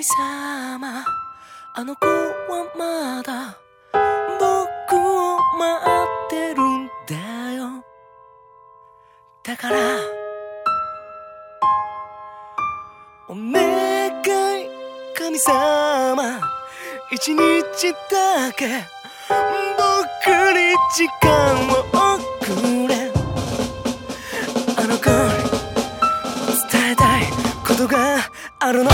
神様あの子はまだ僕を待ってるんだよ。だからお願い神様一日だけ僕に時間をくれ。あの子に伝えたいことがあるの。